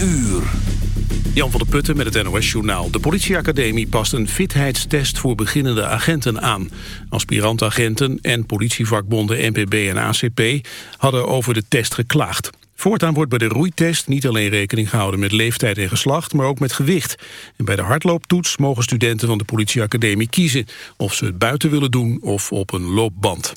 uur. Jan van der Putten met het NOS-journaal. De politieacademie past een fitheidstest voor beginnende agenten aan. Aspirantagenten en politievakbonden NPB en ACP hadden over de test geklaagd. Voortaan wordt bij de roeitest niet alleen rekening gehouden met leeftijd en geslacht, maar ook met gewicht. En bij de hardlooptoets mogen studenten van de politieacademie kiezen of ze het buiten willen doen of op een loopband.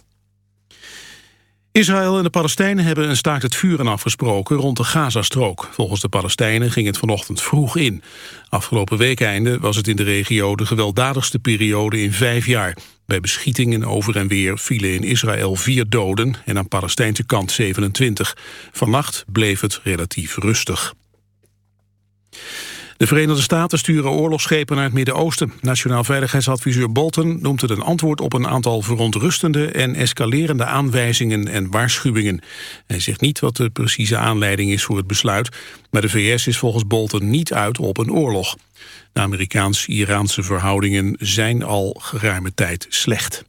Israël en de Palestijnen hebben een staakt het vuren afgesproken rond de Gazastrook. Volgens de Palestijnen ging het vanochtend vroeg in. Afgelopen weekeinde was het in de regio de gewelddadigste periode in vijf jaar. Bij beschietingen over en weer vielen in Israël vier doden en aan Palestijnse kant 27. Vannacht bleef het relatief rustig. De Verenigde Staten sturen oorlogsschepen naar het Midden-Oosten. Nationaal Veiligheidsadviseur Bolton noemt het een antwoord op een aantal verontrustende en escalerende aanwijzingen en waarschuwingen. Hij zegt niet wat de precieze aanleiding is voor het besluit, maar de VS is volgens Bolton niet uit op een oorlog. De Amerikaans-Iraanse verhoudingen zijn al geruime tijd slecht.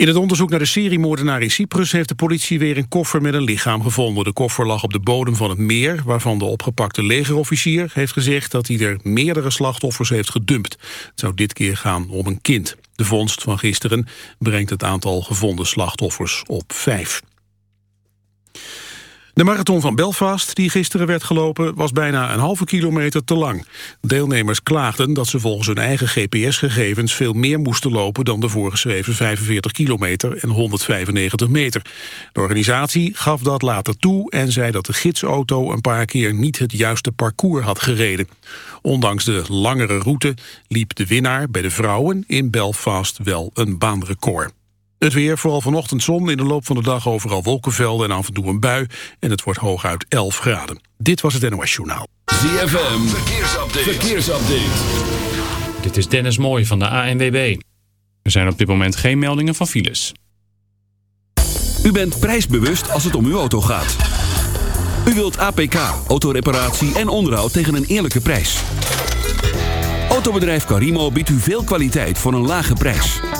In het onderzoek naar de seriemoordenaar in Cyprus heeft de politie weer een koffer met een lichaam gevonden. De koffer lag op de bodem van het meer, waarvan de opgepakte legerofficier heeft gezegd dat hij er meerdere slachtoffers heeft gedumpt. Het zou dit keer gaan om een kind. De vondst van gisteren brengt het aantal gevonden slachtoffers op vijf. De marathon van Belfast, die gisteren werd gelopen, was bijna een halve kilometer te lang. Deelnemers klaagden dat ze volgens hun eigen GPS-gegevens veel meer moesten lopen dan de voorgeschreven 45 kilometer en 195 meter. De organisatie gaf dat later toe en zei dat de gidsauto een paar keer niet het juiste parcours had gereden. Ondanks de langere route liep de winnaar bij de vrouwen in Belfast wel een baanrecord. Het weer, vooral vanochtend zon, in de loop van de dag overal wolkenvelden en af en toe een bui. En het wordt hooguit 11 graden. Dit was het NOS Journaal. ZFM, verkeersupdate. verkeersupdate. Dit is Dennis Mooij van de ANWB. Er zijn op dit moment geen meldingen van files. U bent prijsbewust als het om uw auto gaat. U wilt APK, autoreparatie en onderhoud tegen een eerlijke prijs. Autobedrijf Carimo biedt u veel kwaliteit voor een lage prijs.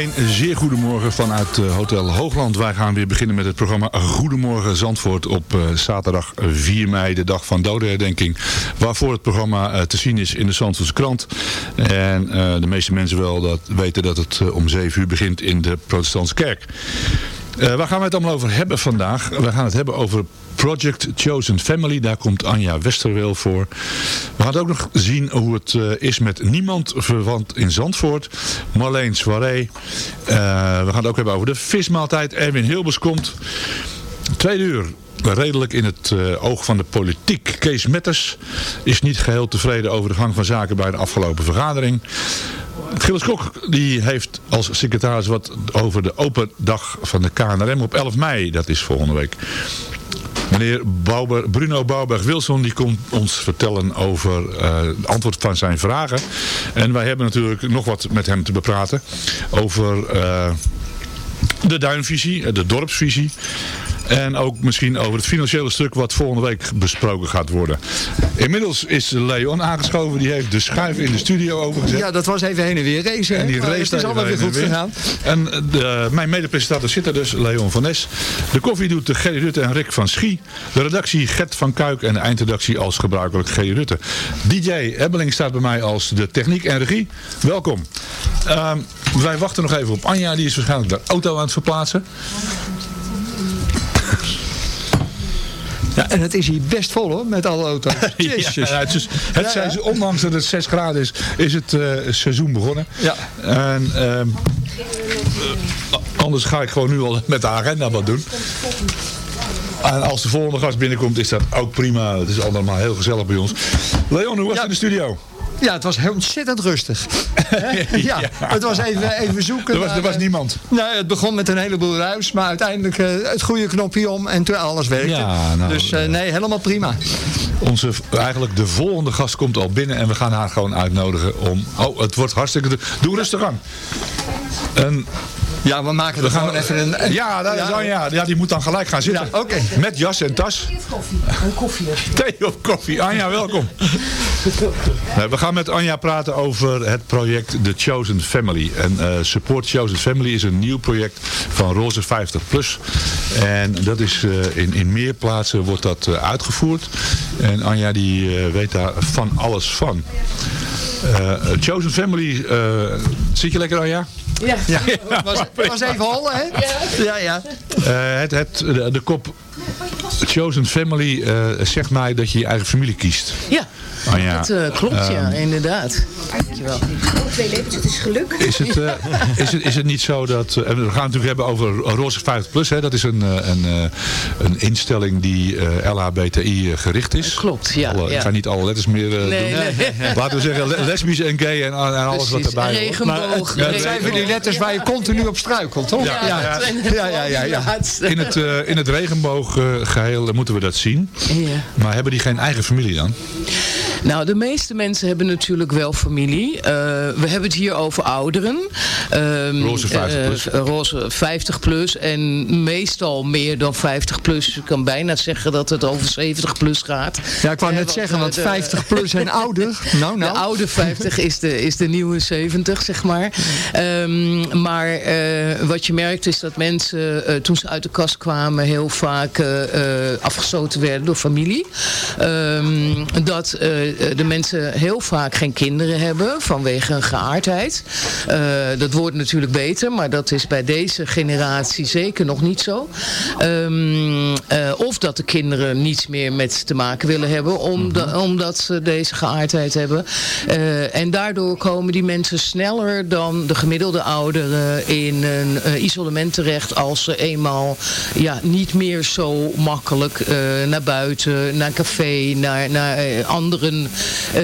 Een zeer goedemorgen vanuit eh, Hotel Hoogland. Wij gaan weer beginnen met het programma Goedemorgen Zandvoort op eh, zaterdag 4 mei, de dag van dodenherdenking. Waarvoor het programma eh, te zien is in de Zandvoortse krant. En de meeste mensen wel dat, weten dat het om 7 uur begint in de protestantse kerk. Waar gaan we het allemaal over hebben vandaag? We gaan het hebben over Project Chosen Family. Daar komt Anja Westerweel voor. We gaan ook nog zien hoe het uh, is met niemand verwant in Zandvoort. Marleen Soirée. Uh, we gaan het ook hebben over de vismaaltijd. Erwin Hilbers komt. Tweede uur redelijk in het uh, oog van de politiek. Kees Metters is niet geheel tevreden over de gang van zaken bij de afgelopen vergadering. Gilles Kok die heeft als secretaris wat over de open dag van de KNRM op 11 mei. Dat is volgende week. Meneer Bruno Bouwberg-Wilson die komt ons vertellen over uh, het antwoord van zijn vragen. En wij hebben natuurlijk nog wat met hem te bepraten over uh, de duinvisie, de dorpsvisie. En ook misschien over het financiële stuk wat volgende week besproken gaat worden. Inmiddels is Leon aangeschoven. Die heeft de schuif in de studio overgezet. Ja, dat was even heen en weer race. En die race het is allemaal weer goed gegaan. En de, mijn medepresentator zit er dus, Leon van Nes. De koffie doet de Gerry Rutte en Rick van Schie. De redactie Gert van Kuik en de eindredactie als gebruikelijk Gerry Rutte. DJ Ebbeling staat bij mij als de techniek en regie. Welkom. Uh, wij wachten nog even op Anja. Die is waarschijnlijk de auto aan het verplaatsen. Ja, en het is hier best vol hoor, met alle auto's. Jezus. ja, het is, het ja, ja. ondanks dat het 6 graden is, is het uh, seizoen begonnen. Ja. En, uh, anders ga ik gewoon nu al met de agenda wat doen. En als de volgende gast binnenkomt is dat ook prima. Het is allemaal heel gezellig bij ons. Leon, hoe was het in de studio? Ja, het was ontzettend rustig. ja, het was even, even zoeken. Er was, er was niemand. Nee, het begon met een heleboel ruis, maar uiteindelijk uh, het goede knopje om en toen alles werkte. Ja, nou, dus uh, nee, helemaal prima. Onze, eigenlijk de volgende gast komt al binnen en we gaan haar gewoon uitnodigen om... Oh, het wordt hartstikke... Doe rustig aan. En ja, we maken er gewoon even een... Ja, dat ja. ja. ja, die moet dan gelijk gaan zitten. Ja, okay. Met jas en tas. koffie. Een koffie. Thee of koffie. Anja, welkom. we gaan met Anja praten over het project The Chosen Family. En uh, Support Chosen Family is een nieuw project van Roze 50 Plus. En dat is uh, in, in meer plaatsen wordt dat uh, uitgevoerd. En Anja die weet daar van alles van. Chosen Family, zit je lekker Anja? Ja, ja. Was, was even hollen, hè? Ja, ja. ja. Uh, het, het, de, de, kop Chosen Family uh, zegt mij dat je je eigen familie kiest. Ja. Oh, ja. Dat uh, klopt, uh, ja, inderdaad. Dankjewel. Twee levens, het is geluk. Is het, uh, is het, is het niet zo dat... we gaan het natuurlijk hebben over Roze 50 Plus. Hè? Dat is een, een, een instelling die LHBTI gericht is. Klopt, ja. Alle, ja. Ik ga niet alle letters meer doen. Nee, nee. Laten we zeggen lesbisch en gay en, en alles Precies. wat erbij hoort. Regenboog. Maar, dat zijn van die letters waar je continu op struikelt, toch? Ja, ja, ja. ja, ja, ja In het, het regenbooggeheel moeten we dat zien. Maar hebben die geen eigen familie dan? Nou, de meeste mensen hebben natuurlijk wel familie. Uh, we hebben het hier over ouderen. Um, roze 50 plus. Uh, roze 50 plus. En meestal meer dan 50 plus. Je kan bijna zeggen dat het over 70 plus gaat. Ja, ik wou net zeggen, want de, 50 plus en ouder. Nou, nou. De oude 50 is de, is de nieuwe 70, zeg maar. Um, maar uh, wat je merkt is dat mensen toen ze uit de kast kwamen heel vaak afgestoten werden door familie. Um, dat de mensen heel vaak geen kinderen hebben vanwege een geaardheid. Uh, dat wordt natuurlijk beter, maar dat is bij deze generatie zeker nog niet zo. Um, uh, of dat de kinderen niets meer met te maken willen hebben, om de, omdat ze deze geaardheid hebben. En daardoor komen die mensen sneller dan de gemiddelde ouderen in een isolement terecht als ze eenmaal ja, niet meer zo makkelijk naar buiten, naar café, naar, naar anderen uh,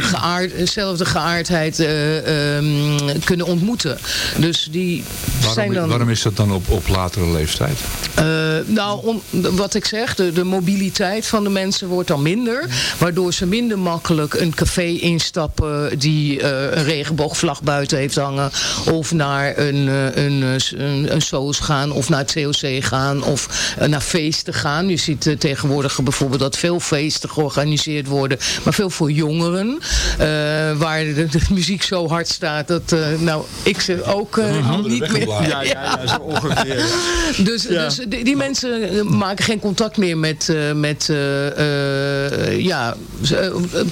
geaard, dezelfde geaardheid uh, um, kunnen ontmoeten. Dus die waarom, zijn dan... Waarom is dat dan op, op latere leeftijd? Uh, nou, wat ik zeg, de, de, mobiliteit van de mensen wordt dan minder. Waardoor ze minder makkelijk een café instappen die een regenboogvlag buiten heeft hangen. Of naar een, een, een, een soos gaan of naar het COC gaan of naar feesten gaan. Je ziet tegenwoordig bijvoorbeeld dat veel feesten georganiseerd worden maar veel voor jongeren. eh, waar de, de muziek zo hard staat dat, eh, nou, ik ze ook eh, niet meer... Ja, ja, ja, zo ongeveer. Dus, dus die, die mensen maken geen contact meer met, eh, met ja,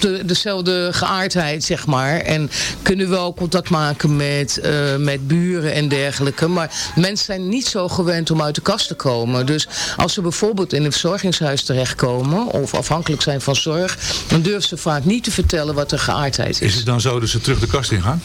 de, dezelfde geaardheid, zeg maar. En kunnen wel contact maken met, eh, met buren en dergelijke. Maar mensen zijn niet zo gewend om uit de kast te komen. Dus als ze bijvoorbeeld in een verzorgingshuis terechtkomen... of afhankelijk zijn van zorg... dan durven ze vaak niet te vertellen wat de geaardheid is. Is het dan zo dat ze terug de kast in gaan?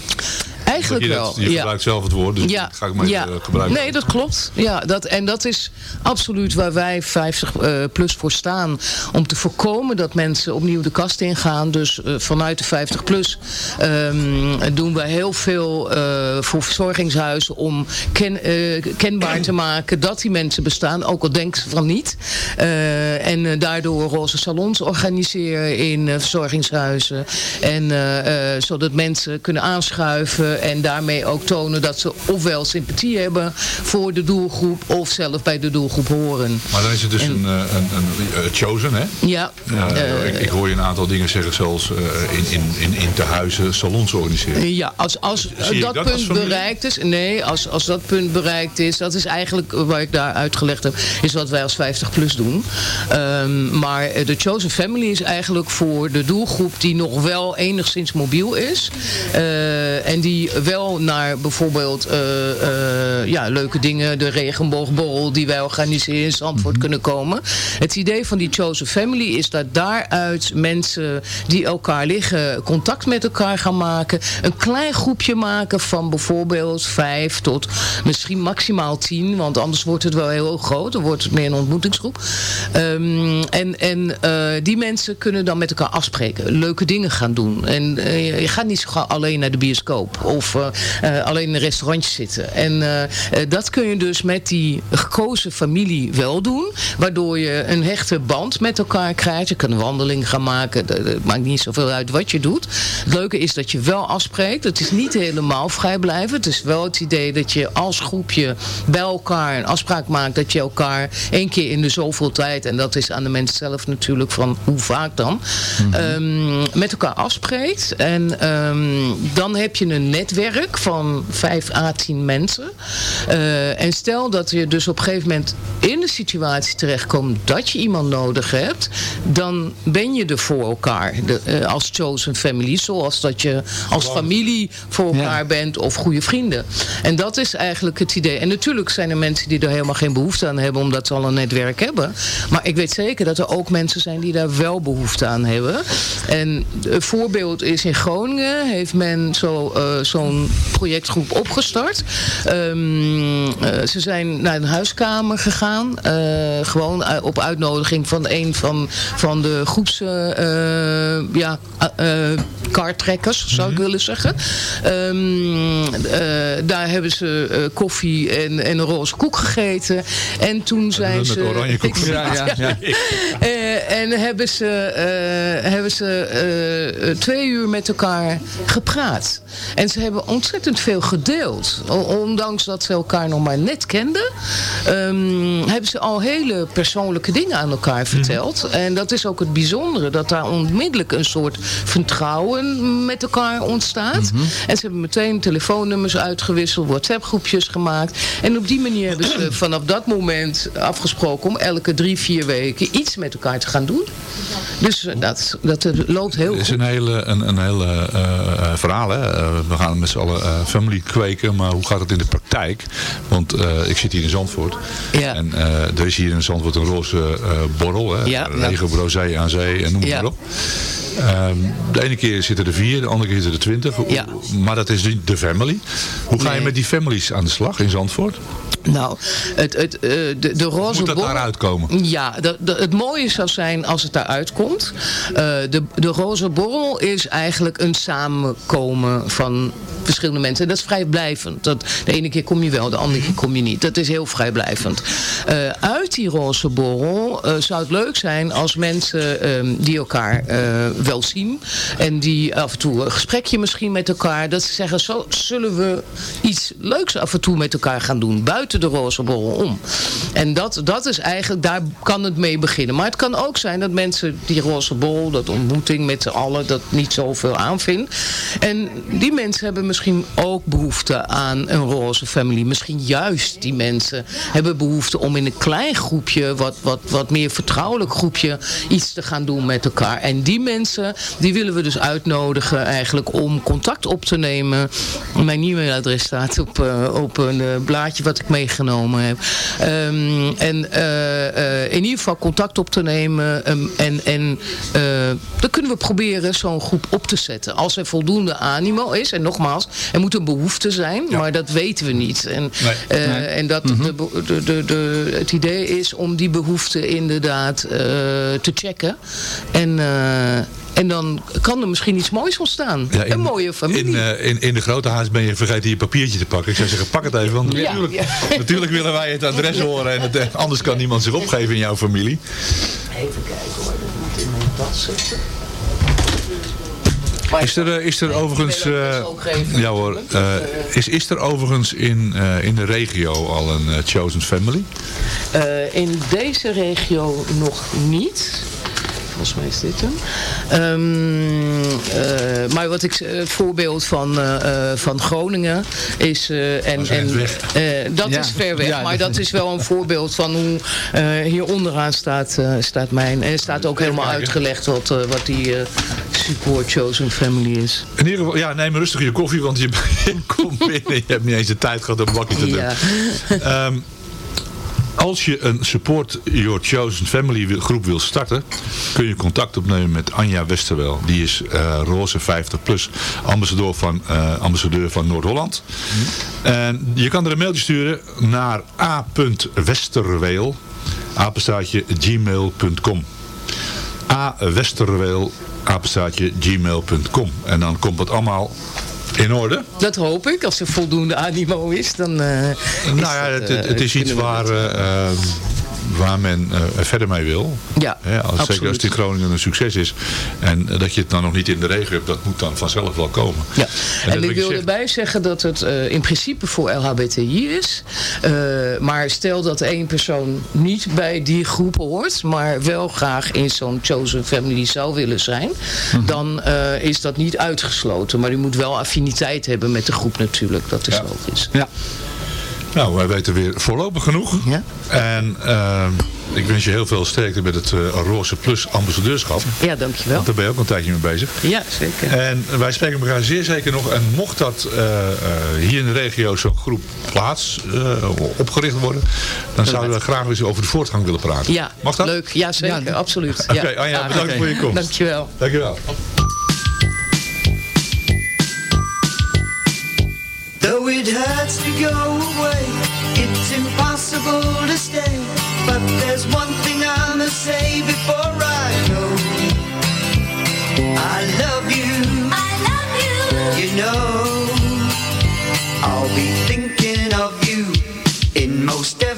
Eigenlijk je, wel, dat- je ja. gebruikt zelf het woord, dus dat ga ik maar even gebruiken. Nee, dat klopt. Ja, dat, en dat is absoluut waar wij 50 eh, plus voor staan. Om te voorkomen dat mensen opnieuw de kast ingaan. Dus eh, vanuit de 50 plus ehm, doen we heel veel eh, voor verzorgingshuizen om ken, eh, kenbaar te maken dat die mensen bestaan. Ook al denken ze van niet. Eh, en eh, daardoor roze salons organiseren in eh, verzorgingshuizen. En eh, eh, zodat mensen kunnen aanschuiven en daarmee ook tonen dat ze ofwel sympathie hebben voor de doelgroep of zelf bij de doelgroep horen. Maar dan is het dus En- een, eh, een, een, eh, chosen, hè? Ja, eh, ik, ik hoor je een aantal dingen zeggen, zoals eh, in, in, in, in tehuizen salons organiseren. Ja, als, als dat, punt bereikt is, nee, als, als dat punt bereikt is, dat is eigenlijk waar ik daar uitgelegd heb, is wat wij als 50 plus doen. Ehm, maar eh, de Chosen Family is eigenlijk voor de doelgroep die nog wel enigszins mobiel is. eh, en die wel naar bijvoorbeeld eh, eh, ja, leuke dingen, de regenboogborrel die wij organiseren in Zandvoort kunnen komen. Het idee van die Chosen Family is dat daaruit mensen die elkaar liggen contact met elkaar gaan maken. Een klein groepje maken van bijvoorbeeld vijf tot misschien maximaal tien. Want anders wordt het wel heel groot. Dan wordt het meer een ontmoetingsgroep. Ehm, en en eh, die mensen kunnen dan met elkaar afspreken. Leuke dingen gaan doen. En je gaat niet zo gauw alleen naar de bioscoop. Of eh, eh, alleen in een restaurantje zitten. En eh, dat kun je dus met die gekozen familie wel doen. Waardoor je een hechte band met elkaar krijgt. Je kan een wandeling gaan maken. Het maakt niet zoveel uit wat je doet. Het leuke is dat je wel afspreekt. Het is niet helemaal vrijblijvend. Het is wel het idee dat je als groepje bij elkaar een afspraak maakt. Dat je elkaar één keer in de zoveel tijd. En dat is aan de mensen zelf natuurlijk van hoe vaak dan. ehm, met elkaar afspreekt. En ehm, dan heb je een netwerk van 5 à 10 mensen. Eh, en stel dat je dus op een gegeven moment in de situatie terechtkomt dat je iemand nodig hebt, dan ben je er voor elkaar de, eh, als chosen family, zoals dat je als familie voor elkaar bent of goede vrienden. En dat is eigenlijk het idee. En natuurlijk zijn er mensen die er helemaal geen behoefte aan hebben, omdat ze al een netwerk hebben. Maar ik weet zeker dat er ook mensen zijn die daar wel behoefte aan hebben. En een voorbeeld is in Groningen heeft men zo, eh, zo'n projectgroep opgestart. Ehm, eh, ze zijn naar een huiskamer gegaan. eh, gewoon u- op uitnodiging van een van, van de groeps eh, eh, ja, eh, eh, kaarttrekkers, zou ik willen zeggen. Ehm, eh, daar hebben ze eh, koffie en, en een roze koek gegeten. En toen zijn ze... oranje koek. Ja, ja, ja. Eh, en hebben ze, eh, hebben ze eh, eh, twee uur met elkaar gepraat. En ze hebben ontzettend veel gedeeld. Ondanks dat ze elkaar nog maar net kenden. ehm, hebben ze al hele persoonlijke dingen aan elkaar verteld. En dat is ook het bijzondere. Dat daar onmiddellijk een soort vertrouwen met elkaar ontstaat. En ze hebben meteen telefoonnummers uitgewisseld. WhatsApp groepjes gemaakt. En op die manier hebben ze vanaf dat moment afgesproken om elke drie, vier weken iets met elkaar te gaan doen. Dus eh, dat, dat loopt heel Het is goed. een hele, een, een hele eh, eh, verhaal. Hè? We gaan met z'n allen eh, family kweken, maar hoe gaat het in de praktijk? Want eh, ik zit hier in Zandvoort. Ja. En eh, er is hier in Zandvoort een roze borrel. Hè? Ja, ja. Regenbureau, zee aan zee en noem Ja. maar op. Ehm, de ene keer zitten er vier, de andere keer zitten er twintig. Ja. Maar dat is niet de family. Hoe ga je Nee. met die families aan de slag in Zandvoort? Nou, het, het, eh, de, de roze Moet dat borrel- daaruit komen? Ja, de, de- het mooie zou zijn als het daaruit komt. Eh, de, de roze borrel is eigenlijk een samenkomen van verschillende mensen. En dat is vrijblijvend. Dat, de ene keer kom je wel, de andere keer kom je niet. Dat is heel vrijblijvend. Eh, uit die roze borrel zou het leuk zijn als mensen ehm, die elkaar wel zien. En die af en toe een gesprekje misschien met elkaar. Dat ze zeggen, zo zullen we iets leuks af en toe met elkaar gaan doen. Buiten buiten de borrel om. En dat, dat is eigenlijk, daar kan het mee beginnen. Maar het kan ook zijn dat mensen die roze borrel, dat ontmoeting met z'n allen, dat niet zoveel aanvinden. En die mensen hebben misschien ook behoefte aan een roze family. Misschien juist die mensen hebben behoefte om in een klein groepje, wat, wat, wat meer vertrouwelijk groepje, iets te gaan doen met elkaar. En die mensen, die willen we dus uitnodigen eigenlijk om contact op te nemen. Mijn e-mailadres staat op, eh, op een eh, blaadje wat ik meegenomen heb. Ehm, en eh, eh, in ieder geval contact op te nemen. ehm, en en eh, dan kunnen we proberen zo'n groep op te zetten. Als er voldoende animo is. En nogmaals, er moet een behoefte zijn. Maar dat weten we niet. En, Nee. en dat de, de, de, de, het idee is om die behoefte inderdaad te checken. En... en dan kan er misschien iets moois ontstaan. Ja, in- een mooie familie. In, eh, in, in de grote haast ben je vergeten je papiertje te pakken. Ik zou zeggen, pak het even. Want Ja, natuurlijk, ja. natuurlijk willen wij het adres horen. En het, anders kan niemand zich opgeven in jouw familie. Even kijken hoor, dat moet in mijn tas zitten. Is er, eh, is er overigens... eh, ja hoor. eh, is, is er overigens in, eh, in de regio al een chosen family? Eh, in deze regio nog niet. Volgens mij is dit hem. Ehm, eh, maar wat ik, eh, het voorbeeld van, eh, eh, van Groningen is... eh, en, en, eh, dat Ja. is ver weg, Ja, maar dat- is wel een voorbeeld van hoe eh, hier onderaan staat, eh, staat mijn... En staat ook helemaal uitgelegd wat, eh, wat die eh, support chosen family is. In ieder geval, ja, neem rustig je koffie, want je, je komt binnen. Je hebt niet eens de tijd gehad om een bakje te doen. Ja. Ehm, als je een Support Your Chosen Family groep wil starten, kun je contact opnemen met Anja Westerwel. Die is eh, Roze 50 plus ambassadeur van, eh, ambassadeur van Noord-Holland. En je kan er een mailtje sturen naar a.westerweel, apenstaatje gmail.com. a.westerweel, apenstaatje gmail.com. En dan komt het allemaal in orde. Dat hoop ik. Als er voldoende animo is, dan is Nou ja, het, eh, het, het is iets waar, eh, eh, waar men eh, verder mee wil. Ja, als, zeker als absoluut. in Groningen een succes is. En eh, dat je het dan nog niet in de regio hebt, dat moet dan vanzelf wel komen. Ja. En, ik wil zegt, erbij zeggen dat het eh, in principe voor LHBTI is. Maar stel dat één persoon niet bij die groep hoort, maar wel graag in zo'n chosen family zou willen zijn, Mhm. dan is dat niet uitgesloten. Maar die moet wel affiniteit hebben met de groep natuurlijk, dat is logisch. Ja. Nou, wij weten weer voorlopig genoeg. Ja. En eh, ik wens je heel veel sterkte met het eh, Roze Plus ambassadeurschap. Ja, dankjewel. Want daar ben je ook een tijdje mee bezig. Ja, zeker. En wij spreken elkaar zeer zeker nog. En mocht dat eh, eh, hier in de regio zo'n groep plaats eh, opgericht worden, dan zouden we graag eens over de voortgang willen praten. Ja, Mag dat? leuk. Ja, zeker. Absoluut. Oké, ja. Anja, bedankt voor je komst. Dankjewel. Dankjewel. Though it hurts to go away, it's impossible to stay. But there's one thing I must say before I go. I love you. I love you. You know, I'll be thinking of you in most everything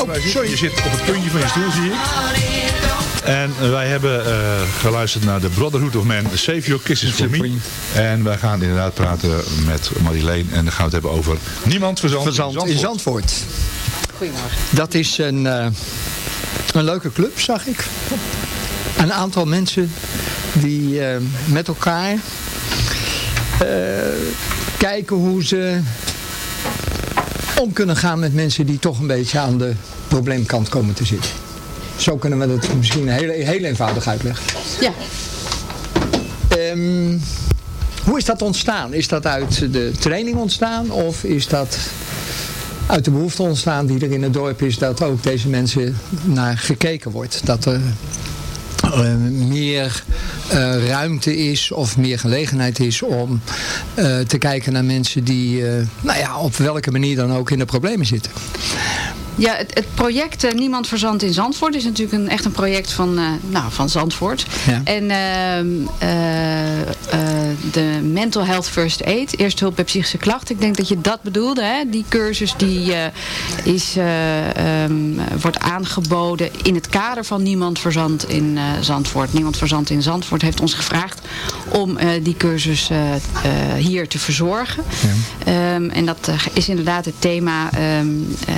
Oh. Je zit op het puntje van je stoel, zie ik. En wij hebben eh, geluisterd naar de Brotherhood of Man, Save Your Kisses for Me. En wij gaan inderdaad praten met Marileen en dan gaan we het hebben over Niemand Verzand, Verzand in Zandvoort. Goedemorgen. Dat is een, eh, een leuke club, zag ik. Een aantal mensen die eh, met elkaar eh, kijken hoe ze om kunnen gaan met mensen die toch een beetje aan de probleemkant komen te zitten. Zo kunnen we het misschien heel, heel eenvoudig uitleggen. Ja. Ehm, hoe is dat ontstaan? Is dat uit de training ontstaan of is dat uit de behoefte ontstaan die er in het dorp is dat ook deze mensen naar gekeken wordt? Dat er eh, meer eh, ruimte is of meer gelegenheid is om eh, te kijken naar mensen die, nou ja, op welke manier dan ook in de problemen zitten. Ja, het, het project Niemand Verzand in Zandvoort is natuurlijk een, echt een project van, nou, van Zandvoort. Ja. En ehm, eh, eh, de Mental Health First Aid, eerste hulp bij psychische klachten. Ik denk dat je dat bedoelde. Hè? Die cursus die eh, is, eh, ehm, wordt aangeboden in het kader van Niemand Verzand in eh, Zandvoort. Niemand Verzand in Zandvoort heeft ons gevraagd om die cursus hier te verzorgen. Ehm, en dat is inderdaad het thema ehm, eh,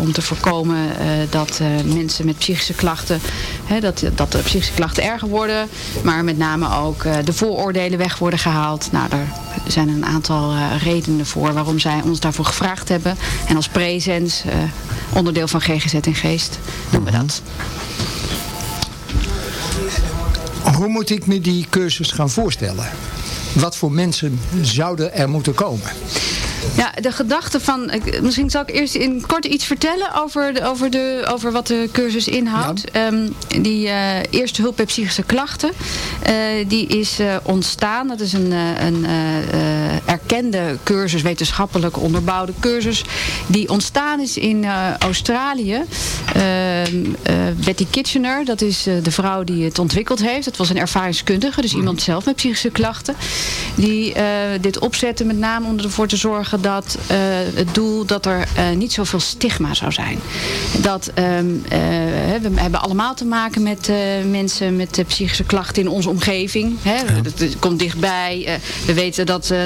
om te voorkomen dat mensen met psychische klachten, hè, dat, dat de psychische klachten erger worden, maar met name ook de vooroordelen weg worden gehaald. Nou, daar zijn een aantal eh, redenen voor waarom zij ons daarvoor gevraagd hebben. En als presens, eh, onderdeel van GGZ in Geest, doen we dat. Hoe moet ik me die cursus gaan voorstellen? Wat voor mensen zouden er moeten komen? Ja, de gedachte van... Misschien zal ik eerst in kort iets vertellen over, de, over, de, over wat de cursus inhoudt. Ehm, die eh, eerste hulp bij psychische klachten, eh, die is eh, ontstaan. Dat is een, een erkende cursus, wetenschappelijk onderbouwde cursus. Die ontstaan is in Australië. Ehm, eh, Betty Kitchener, dat is eh, de vrouw die het ontwikkeld heeft. Dat was een ervaringskundige, dus iemand zelf met psychische klachten. Die eh, dit opzette met name om ervoor te zorgen dat het doel dat er niet zoveel stigma zou zijn. Dat ehm, eh, we hebben allemaal te maken met mensen met psychische klachten in onze omgeving. Hè. Het komt dichtbij. We weten dat eh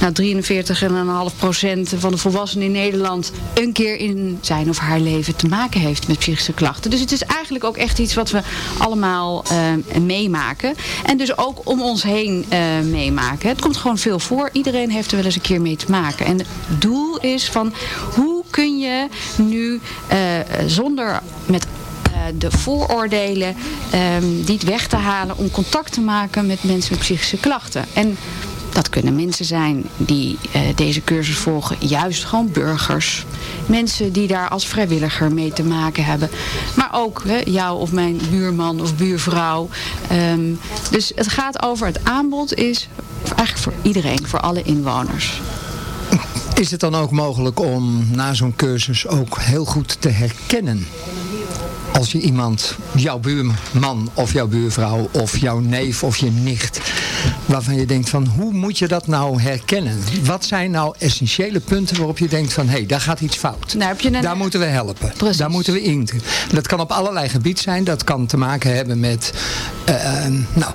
nou, 43,5% van de volwassenen in Nederland een keer in zijn of haar leven te maken heeft met psychische klachten. Dus het is eigenlijk ook echt iets wat we allemaal eh, meemaken. En dus ook om ons heen eh, meemaken. Het komt gewoon veel voor. Iedereen heeft er wel eens een keer mee te maken. En het doel is van hoe kun je nu eh, zonder met de vooroordelen niet weg te halen om contact te maken met mensen met psychische klachten. En dat kunnen mensen zijn die eh, deze cursus volgen, juist gewoon burgers. Mensen die daar als vrijwilliger mee te maken hebben. Maar ook hè, jou of mijn buurman of buurvrouw. Ehm, dus het gaat over het aanbod is eigenlijk voor iedereen, voor alle inwoners. Is het dan ook mogelijk om na zo'n cursus ook heel goed te herkennen? Als je iemand, jouw buurman of jouw buurvrouw of jouw neef of je nicht, waarvan je denkt van hoe moet je dat nou herkennen? Wat zijn nou essentiële punten waarop je denkt van hé, hey, daar gaat iets fout. Nou, een... Daar moeten we helpen. Daar moeten we in. Dat kan op allerlei gebieden zijn. Dat kan te maken hebben met eh, eh, nou,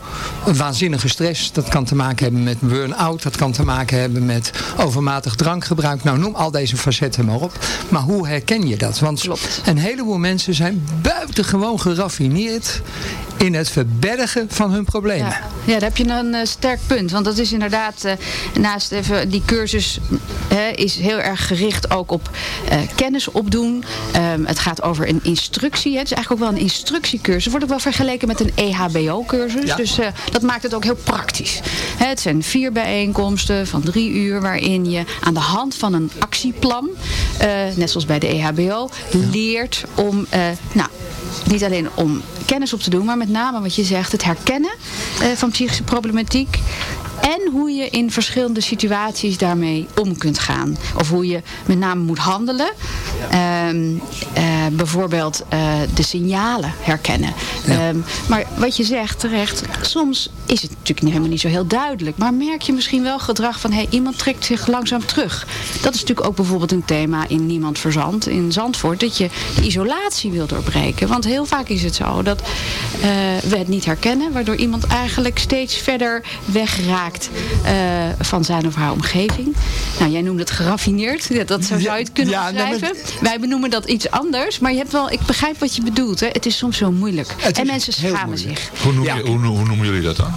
waanzinnige stress. Dat kan te maken hebben met burn-out. Dat kan te maken hebben met overmatig drankgebruik. Nou, noem al deze facetten maar op. Maar hoe herken je dat? Want een heleboel mensen zijn buitengewoon geraffineerd in het verbergen van hun problemen. Ja, ja daar heb je een eh, sterk punt. Want dat is inderdaad, eh, naast even die cursus hè, is heel erg gericht ook op eh, kennis opdoen. Ehm, het gaat over een instructie. Hè. Het is eigenlijk ook wel een instructiecursus. Wordt ook wel vergeleken met een EHBO-cursus. Ja. Dus dat maakt het ook heel praktisch. Hè, het zijn vier bijeenkomsten van drie uur waarin je aan de hand van een actieplan, net zoals bij de EHBO, leert om, nou, niet alleen om kennis op te doen, maar met name wat je zegt, het herkennen eh, van psychische problematiek. En hoe je in verschillende situaties daarmee om kunt gaan. Of hoe je met name moet handelen. Ehm, eh, bijvoorbeeld eh, de signalen herkennen. Ehm, maar wat je zegt terecht, soms is het natuurlijk helemaal niet zo heel duidelijk. Maar merk je misschien wel gedrag van hey, iemand trekt zich langzaam terug. Dat is natuurlijk ook bijvoorbeeld een thema in Niemand Verzand in Zandvoort. Dat je de isolatie wil doorbreken. Want heel vaak is het zo dat eh, we het niet herkennen. Waardoor iemand eigenlijk steeds verder wegraakt eh, van zijn of haar omgeving. Nou, jij noemde het geraffineerd. Ja, dat zo zou je het kunnen Ja. Wij benoemen dat iets anders. Maar je hebt wel, ik begrijp wat je bedoelt. Hè. Het is soms zo moeilijk. Het en mensen schamen moeilijk. zich. Hoe, noem je, hoe, hoe noemen jullie dat dan?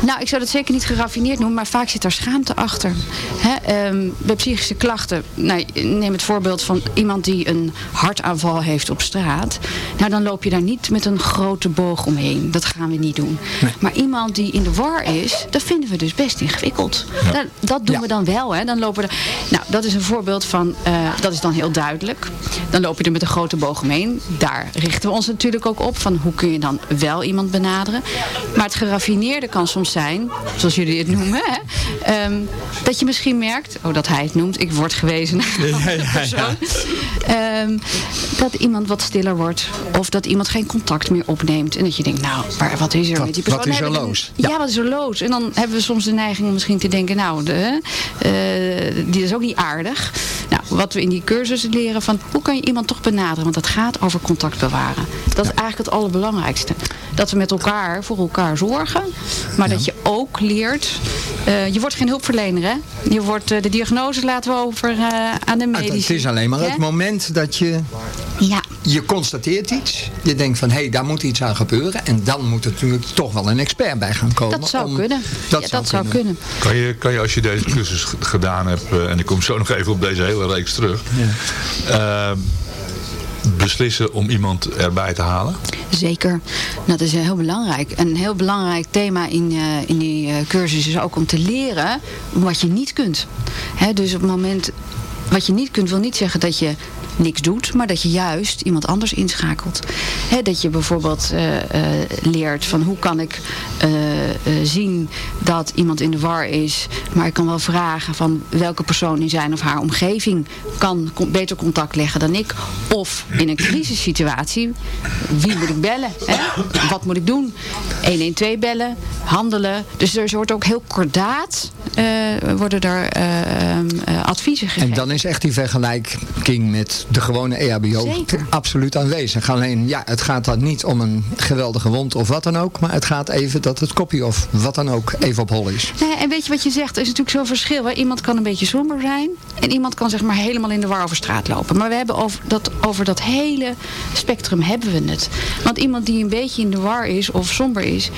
Nou, ik zou dat zeker niet geraffineerd noemen, maar vaak zit daar schaamte achter. Hè, ehm, bij psychische klachten, nou, neem het voorbeeld van iemand die een hartaanval heeft op straat. Nou, dan loop je daar niet met een grote boog omheen. Dat gaan we niet doen. Maar iemand die in de war is, dat vinden we dus best ingewikkeld. Dat, dat doen we dan wel. Hè. Dan lopen we er, nou, dat is een voorbeeld van, eh, dat is dan heel duidelijk. Dan loop je er met een grote boog omheen. Daar richten we ons natuurlijk ook op van hoe kun je dan wel iemand benaderen. Maar het geraffineerde kan soms zijn, zoals jullie het noemen, hè, ehm, dat je misschien merkt, oh dat hij het noemt, ik word gewezen naar persoon. Ehm, dat iemand wat stiller wordt. Of dat iemand geen contact meer opneemt. En dat je denkt, nou, maar wat is er met die persoon? wat is er loos? Ja. wat is er loos? En dan hebben we soms de neiging misschien te denken, nou, de, eh, die is ook niet aardig. Nou, wat we in die cursussen leren van, hoe kan je iemand toch benaderen? Want dat gaat over contact bewaren. Dat is eigenlijk het allerbelangrijkste. Dat we met elkaar voor elkaar zorgen. Maar dat je ook leert, eh, je wordt geen hulpverlener, hè? Je wordt, eh, de diagnose laten we over eh, aan de Het medici. is alleen maar Hè? het moment dat je... Ja. Je constateert iets. Je denkt van, hé, hey, daar moet iets aan gebeuren. En dan moet er natuurlijk toch wel een expert bij gaan komen. Dat zou om- kunnen. Dat, ja, zou, dat zou kunnen. Kan je, kan je als je deze cursus gedaan hebt, eh, en ik kom zo nog even op deze hele terug, eh, beslissen om iemand erbij te halen? Zeker. Dat is eh, heel belangrijk. Een heel belangrijk thema in, eh, in die eh, cursus is ook om te leren wat je niet kunt. Hè, dus op het moment wat je niet kunt wil niet zeggen dat je niks doet, maar dat je juist iemand anders inschakelt. Dat je bijvoorbeeld eh, eh, leert van hoe kan ik eh, zien dat iemand in de war is, maar ik kan wel vragen van welke persoon in zijn of haar omgeving kan beter contact leggen dan ik. Of in een crisissituatie, wie moet ik bellen? Wat moet ik doen? 112 bellen, handelen. Dus er wordt ook heel kordaat worden er adviezen gegeven. En dan is echt die vergelijking met de gewone EHBO Zeker. absoluut aanwezig. Alleen, ja, het gaat dan niet om een geweldige wond of wat dan ook. Maar het gaat even dat het kopje of wat dan ook even op hol is. Nee, en weet je wat je zegt? Er is natuurlijk zo'n verschil. Hè? Iemand kan een beetje somber zijn. En iemand kan zeg maar helemaal in de war over straat lopen. Maar we hebben over dat, over dat hele spectrum hebben we het. Want iemand die een beetje in de war is of somber is...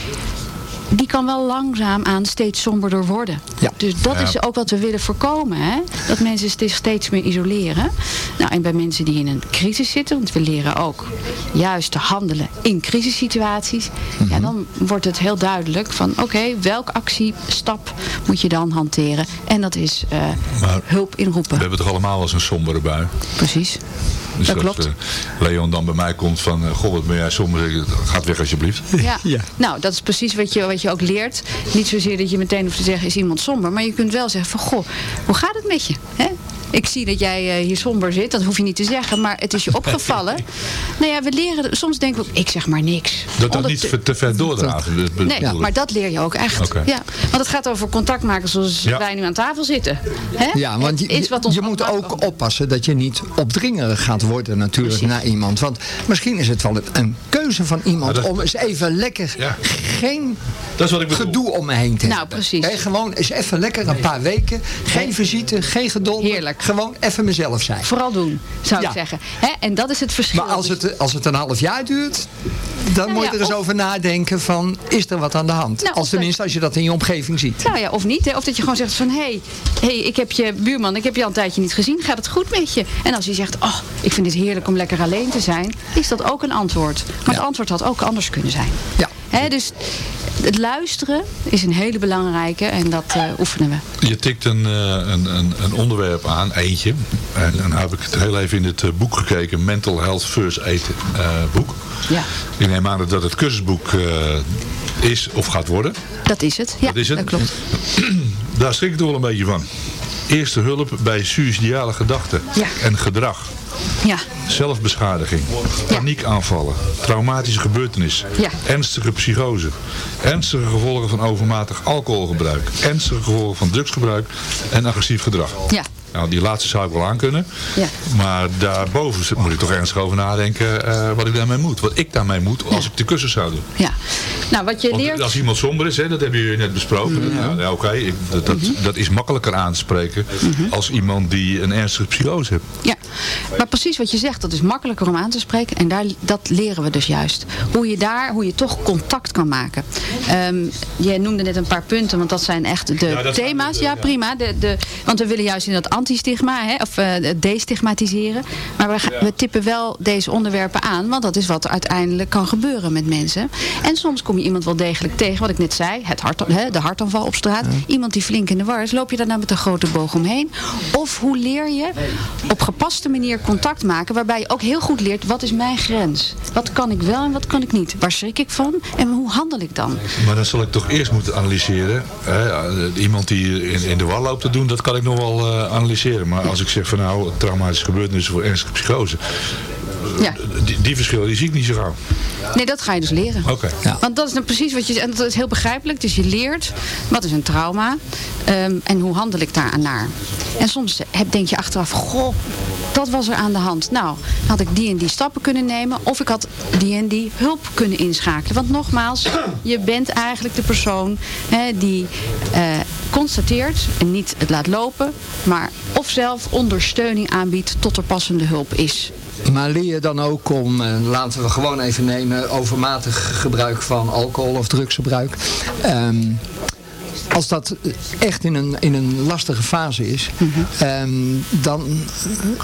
die kan wel langzaam aan steeds somberder worden. Dus dat Ja. is ook wat we willen voorkomen. Hè? Dat mensen zich steeds meer isoleren. Nou, en bij mensen die in een crisis zitten... want we leren ook juist te handelen in crisissituaties... ja, dan wordt het heel duidelijk van... oké, welke actiestap moet je dan hanteren? En dat is eh, Maar hulp inroepen. we hebben toch allemaal eens een sombere bui? Precies. Dus Dat als klopt. eh, Leon dan bij mij komt van, eh, goh, wat ben jij somber? Gaat weg alsjeblieft. Ja. nou dat is precies wat je, wat je ook leert. Niet zozeer dat je meteen hoeft te zeggen, is iemand somber. Maar je kunt wel zeggen van, goh, hoe gaat het met je? Ik zie dat jij eh, hier somber zit, dat hoef je niet te zeggen. Maar het is je opgevallen. nou ja, we leren, soms denken we, ook, ik zeg maar niks. Dat dat niet te ver doordragen. dat bedoel Nee, maar dat leer je ook echt. Ja, want het gaat over contact maken zoals Ja. wij nu aan tafel zitten. Hè? Ja, want je, is wat ons je moet ook oppassen dat je niet opdringerig gaat worden natuurlijk naar iemand. Want misschien is het wel een- een keuze van iemand dat- om eens even lekker geen Dat is wat ik bedoel. gedoe om me heen te Nou, hebben. precies. Gewoon eens even lekker een paar weken. Geen visite, geen gedonder. Heerlijk. Gewoon even mezelf zijn. Vooral doen, zou Ja. ik zeggen. Hè? En dat is het verschil. Maar als het, als het een half jaar duurt, dan moet je er eens of- over nadenken van, is er wat aan de hand? Nou, als tenminste, als je dat in je omgeving ziet. Nou ja, of niet. Hè? Of dat je gewoon zegt van... hé, hey, hey, ik heb je buurman, ik heb je al een tijdje niet gezien. Gaat het goed met je? En als hij zegt... oh, ik vind het heerlijk om lekker alleen te zijn... is dat ook een antwoord. Maar het antwoord had ook anders kunnen zijn. Ja. Dus het luisteren is een hele belangrijke. En dat eh, oefenen we. Je tikt een, eh, een, een, een onderwerp aan, eentje. En dan heb ik het heel even in het eh, boek gekeken. Mental Health First Aid boek. Ja. Ik neem aan dat het cursusboek is of gaat worden. Dat is het. Ja, dat is het. klopt. Daar schrik ik er wel een beetje van. Eerste hulp bij suïcidale gedachten Ja. en gedrag. Ja. Zelfbeschadiging, paniekaanvallen, traumatische gebeurtenissen, Ja. ernstige psychose, ernstige gevolgen van overmatig alcoholgebruik, ernstige gevolgen van drugsgebruik en agressief gedrag. Ja. Nou, die laatste zou ik wel aankunnen. Ja. Maar daarboven zit- moet ik toch ernstig over nadenken eh, wat ik daarmee moet. Wat ik daarmee moet als ik de cursus zou doen. Ja. Nou, wat je Want leert... als iemand somber is, hè, dat hebben jullie net besproken. Ja, ja, Oké, dat, dat, Mhm. dat is makkelijker aan te spreken als iemand die een ernstige psychose heeft. Ja, maar precies wat je zegt, dat is makkelijker om aan te spreken. En daar, dat leren we dus juist. Hoe je daar, hoe je toch contact kan maken. Ehm jij noemde net een paar punten, want dat zijn echt de thema's. de- ja. prima. De, de, want we willen juist in dat antistigma, hè, of het destigmatiseren. Maar we, we tippen wel deze onderwerpen aan, want dat is wat er uiteindelijk kan gebeuren met mensen. En soms kom je iemand wel degelijk tegen, wat ik net zei, het hart, hè, de hartaanval op straat. Iemand die flink in de war is, loop je daar nou met een grote boog omheen? Of hoe leer je op gepaste manier contact maken, waarbij je ook heel goed leert, wat is mijn grens? Wat kan ik wel en wat kan ik niet? Waar schrik ik van en hoe handel ik dan? Maar dan zal ik toch eerst moeten analyseren. Hè, eh, iemand die in, in de war loopt te doen, dat kan ik nog wel eh, analyseren. Maar als ik zeg van nou, traumatische gebeurtenissen voor ernstige psychose. Eh, Ja. Die, die verschillen die zie ik niet zo gauw. Nee, dat ga je dus leren. Oké. Want dat is nou precies wat je En dat is heel begrijpelijk. Dus je leert wat is een trauma ehm, en hoe handel ik daar aan naar. En soms heb, denk je achteraf, goh, dat was er aan de hand. Nou, had ik die en die stappen kunnen nemen. Of ik had die en die hulp kunnen inschakelen. Want nogmaals, je bent eigenlijk de persoon hè, die eh, constateert en niet het laat lopen. Maar of zelf ondersteuning aanbiedt tot er passende hulp is. Maar leer dan ook om, eh, laten we gewoon even nemen, overmatig gebruik van alcohol of drugsgebruik. Ehm, als dat echt in een, in een lastige fase is, ehm, dan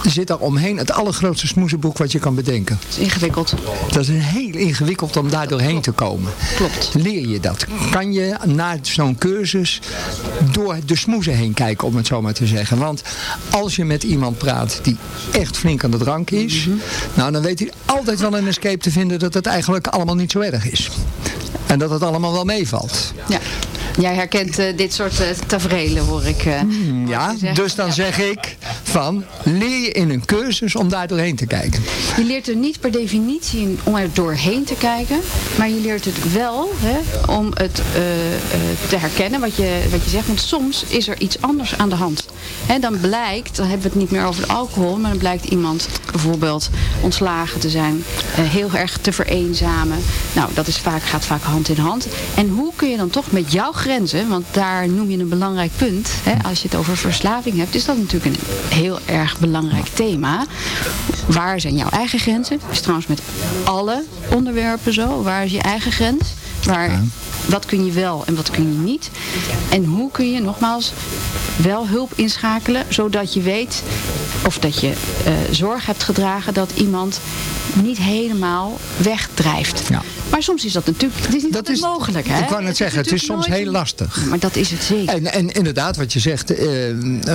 zit daar omheen het allergrootste smoezenboek wat je kan bedenken. Dat is ingewikkeld. Dat is heel ingewikkeld om daar doorheen te komen. Klopt. Leer je dat? Kan je na zo'n cursus door de smoezen heen kijken, om het zo maar te zeggen? Want als je met iemand praat die echt flink aan de drank is, nou dan weet hij altijd wel een escape te vinden dat het eigenlijk allemaal niet zo erg is. En dat het allemaal wel meevalt. Ja. Jij herkent eh, dit soort eh tafereelen, hoor ik. eh. Ja, dus dan zeg ik van leer je in een cursus om daar doorheen te kijken. Je leert er niet per definitie in om er doorheen te kijken. Maar je leert het wel hè, om het te herkennen wat je, wat je zegt. Want soms is er iets anders aan de hand. Hè, dan blijkt, dan hebben we het niet meer over de alcohol. Maar dan blijkt iemand bijvoorbeeld ontslagen te zijn. heel erg te vereenzamen. Nou, dat is vaak, gaat vaak hand in hand. En hoe kun je dan toch met jouw grenzen. Want daar noem je een belangrijk punt. Hè, als je het over verslaving hebt. Is dat natuurlijk een heel erg belangrijk thema. Waar zijn jouw eigen grenzen? Dat is trouwens met alle onderwerpen zo. Waar is je eigen grens? Waar, Wat kun je wel en wat kun je niet? En hoe kun je nogmaals wel hulp inschakelen, zodat je weet of dat je eh, zorg hebt gedragen dat iemand niet helemaal wegdrijft. Maar soms is dat natuurlijk, het is niet altijd mogelijk. Hè? Ik wou net zeggen, het is soms heel lastig. Maar dat is het zeker. En, en inderdaad, wat je zegt, eh,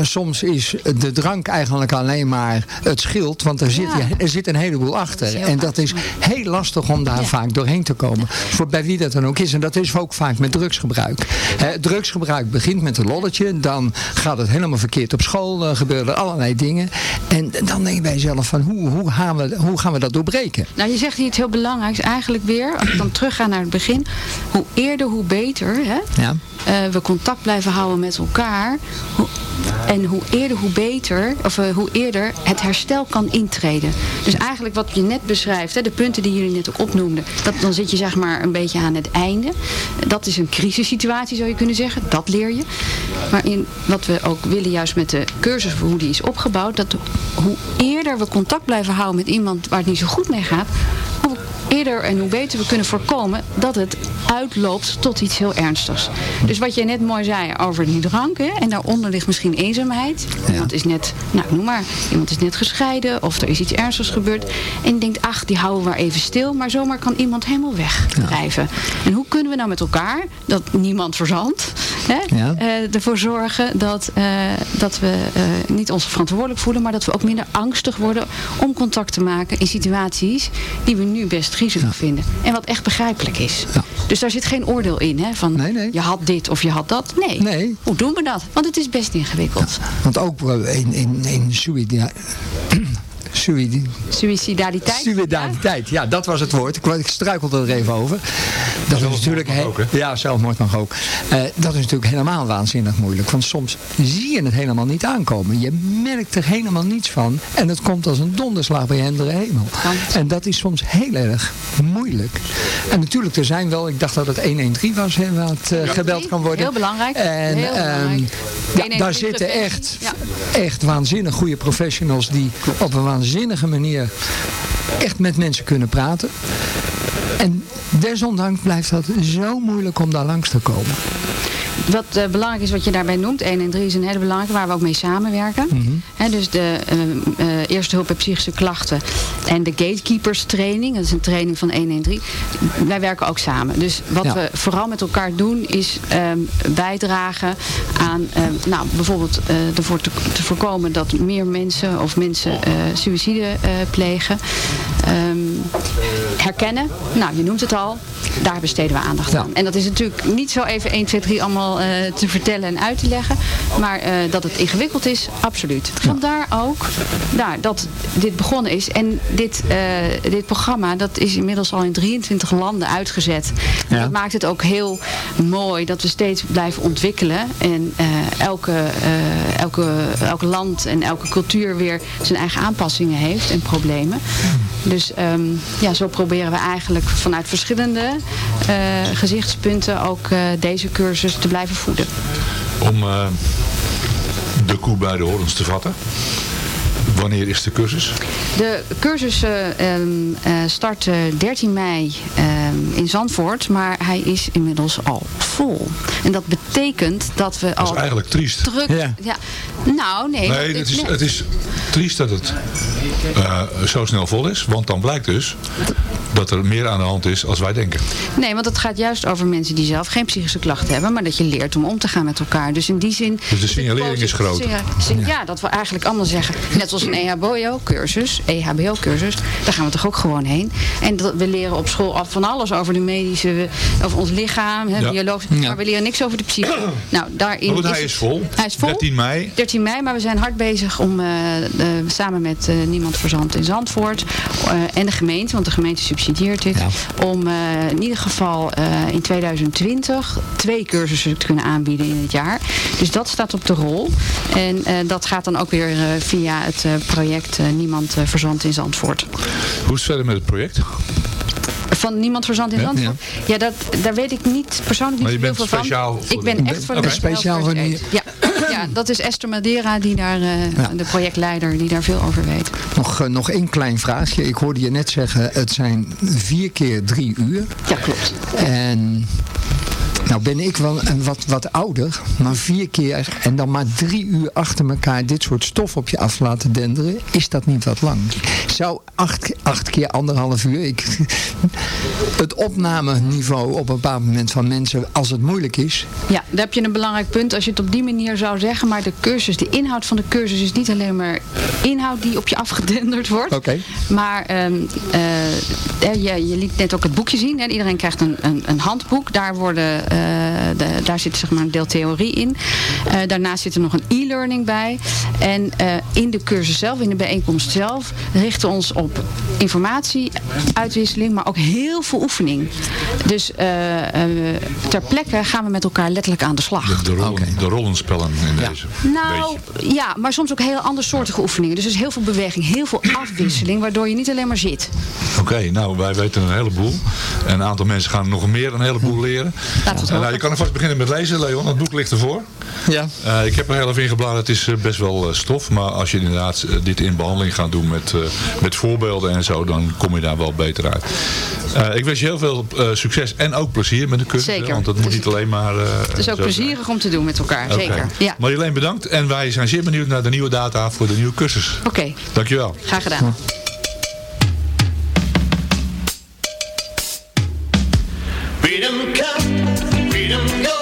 soms is de drank eigenlijk alleen maar het schild, want er zit, er zit een heleboel achter. En dat is heel lastig om daar vaak doorheen te komen. Voor bij wie dat dan ook is. En dat is ook vaak met drugsgebruik. Drugsgebruik begint met een lolletje, dan gaat het helemaal verkeerd op school, dan gebeuren er allerlei dingen. En dan denk je bij jezelf van, hoe, hoe, gaan, we, hoe gaan we dat doorbreken? Nou, je zegt hier iets heel belangrijks. Eigenlijk weer, als ik dan terugga naar het begin. Hoe eerder, hoe beter. Hè? Ja. eh, we contact blijven houden met elkaar. Hoe, en hoe eerder, hoe beter, of eh, hoe eerder het herstel kan intreden. Dus eigenlijk wat je net beschrijft, hè, de punten die jullie net ook opnoemden, dat, dan zit je zeg maar een beetje aan het einde. Dat is een crisissituatie zou je kunnen zeggen, dat leer je. Maar in wat we ook willen juist met de cursus, hoe die is opgebouwd, dat hoe eerder we contact blijven houden met iemand waar het niet zo goed mee gaat, hoe eerder en hoe beter we kunnen voorkomen dat het uitloopt tot iets heel ernstigs. Dus wat jij net mooi zei over die drank, hè, en daaronder ligt misschien eenzaamheid. Iemand is net, nou noem maar, iemand is net gescheiden of er is iets ernstigs gebeurd. En je denkt, ach, die houden we maar even stil, maar zomaar kan iemand helemaal wegdrijven. En hoe kunnen we nou met elkaar, dat niemand verzandt, hè, Ja. eh, ervoor zorgen dat, eh, dat we eh, niet ons verantwoordelijk voelen, maar dat we ook minder angstig worden om contact te maken in situaties die we nu best vinden. En wat echt begrijpelijk is. Dus daar zit geen oordeel in, hè, van je had dit of je had dat. Nee. Hoe doen we dat? Want het is best ingewikkeld. Want ook eh, in, in, in suïda- suïdi- Suicidaliteit. Suicidaliteit, ja, dat was het woord. Ik, ik struikelde er even over. Dat is natuurlijk he- Ja, zelfmoord mag ook. Eh, dat is natuurlijk helemaal waanzinnig moeilijk. Want soms zie je het helemaal niet aankomen. Je merkt er helemaal niets van. En het komt als een donderslag bij hendere hemel. En dat is soms heel erg moeilijk. En natuurlijk, er zijn wel, ik dacht dat het 113 was, hè, wat eh, gebeld kan worden. Heel belangrijk. En Heel ehm, belangrijk. ja, 113 daar zitten echt, Ja. echt waanzinnig goede professionals die op een waanzinnige manier echt met mensen kunnen praten. En desondanks blijft dat zo moeilijk om daar langs te komen. Wat eh, belangrijk is wat je daarbij noemt, 1 en 3 is een hele belangrijke waar we ook mee samenwerken. Mhm. Dus de eh, eh, eerste hulp bij psychische klachten en de gatekeepers training, dat is een training van 113. Wij werken ook samen. Dus wat Ja. we vooral met elkaar doen is ehm, bijdragen aan ehm, nou, bijvoorbeeld ervoor te, te voorkomen dat meer mensen of mensen suïcide plegen. Ehm, herkennen, nou je noemt het al, daar besteden we aandacht aan. En dat is natuurlijk niet zo even 1, 2, 3 allemaal eh, te vertellen en uit te leggen. Maar eh, dat het ingewikkeld is, absoluut. Vandaar ook daar, dat dit begonnen is. En dit, eh, dit programma dat is inmiddels al in 23 landen uitgezet. Ja. Dat maakt het ook heel mooi dat we steeds blijven ontwikkelen. En elke, elke, elke land en elke cultuur weer zijn eigen aanpassingen heeft en problemen. Dus ehm, ja, zo proberen we eigenlijk vanuit verschillende eh, gezichtspunten ook eh, deze cursus te blijven voeden. Om eh, de koe bij de horens te vatten. Wanneer is de cursus? De cursus eh, ehm, eh, start eh, 13 mei ehm, in Zandvoort, maar hij is inmiddels al vol. En dat betekent dat we Dat al is eigenlijk triest. druk... Ja. Nou, nee. Nee, het is, het is triest dat het eh, zo snel vol is. Want dan blijkt dus dat er meer aan de hand is als wij denken. Nee, want het gaat juist over mensen die zelf geen psychische klachten hebben, maar dat je leert om om te gaan met elkaar. Dus in die zin... Dus de signalering is groot. Ja, ja, dat we eigenlijk allemaal zeggen, net zoals een EHBO-cursus, EHBO-cursus, daar gaan we toch ook gewoon heen. En dat, we leren op school af van alles over de medische, over ons lichaam, hè, Ja. biologisch, Ja. maar we leren niks over de psyche. Nou, daarin goed, hij is vol. Hij is vol. 13 mei. 13 mei, maar we zijn hard bezig om eh, samen met eh, Niemand Verzand in Zandvoort eh, en de gemeente, want de gemeente subsidieert dit, om eh, in ieder geval eh, in 2020 twee cursussen te kunnen aanbieden in het jaar. Dus dat staat op de rol. En eh, dat gaat dan ook weer eh, via het eh, project eh, Niemand eh, Verzand in Zandvoort. Hoe is het verder met het project? Van Niemand Verzand in Ja. Zandvoort? Ja, dat, daar weet ik niet persoonlijk Maar niet heel veel van. Ik ben echt voor de Speciaal voor die- Ja. ja, dat is Esther Madeira, die daar, eh, de projectleider, die daar veel over weet. Nog, eh, nog één klein vraagje. Ik hoorde je net zeggen, het zijn vier keer drie uur. Ja, klopt. En nou ben ik wel een wat, wat ouder, maar vier keer en dan maar drie uur achter elkaar dit soort stof op je af laten denderen, is dat niet wat lang? Zou acht, acht keer anderhalf uur, ik, het opnameniveau op een bepaald moment van mensen, als het moeilijk is, Ja, daar heb je een belangrijk punt als je het op die manier zou zeggen. Maar de cursus, de inhoud van de cursus is niet alleen maar inhoud die op je afgedenderd wordt. Oké. Maar ehm, eh, je, je liet net ook het boekje zien. Hè. Iedereen krijgt een, een, een handboek. Daar worden eh, uh, de- daar zit zeg maar een deel theorie in. Eh, daarnaast zit er nog een e-learning bij. En eh, in de cursus zelf, in de bijeenkomst zelf, richten we ons op informatie, uitwisseling, maar ook heel veel oefening. Dus eh, eh, ter plekke gaan we met elkaar letterlijk aan de slag. De, de, rollen, de rollenspellen in deze. Nou, ja, maar soms ook heel andersoortige oefeningen. Dus er is heel veel beweging, heel veel afwisseling, waardoor je niet alleen maar zit. Oké, nou wij weten een heleboel. En een aantal mensen gaan nog meer een heleboel leren. Laten we het En, nou, hopen. je kan alvast beginnen met lezen, Leon. Het boek ligt ervoor. Ja. Eh, ik heb er heel even ingebladerd. Het is eh, best wel eh, stof. Maar als je inderdaad dit in behandeling gaat doen met, eh, met voorbeelden en zo, dan kom je daar wel beter uit. Eh, ik wens je heel veel eh, succes en ook plezier met de cursus. Zeker. Want dat moet niet alleen maar... eh, Het is ook plezierig om te doen met elkaar, zeker. Oké. Ja, Marjolein, bedankt. En wij zijn zeer benieuwd naar de nieuwe data voor de nieuwe cursus. oké. Dankjewel. Graag gedaan. Freedom come, freedom go.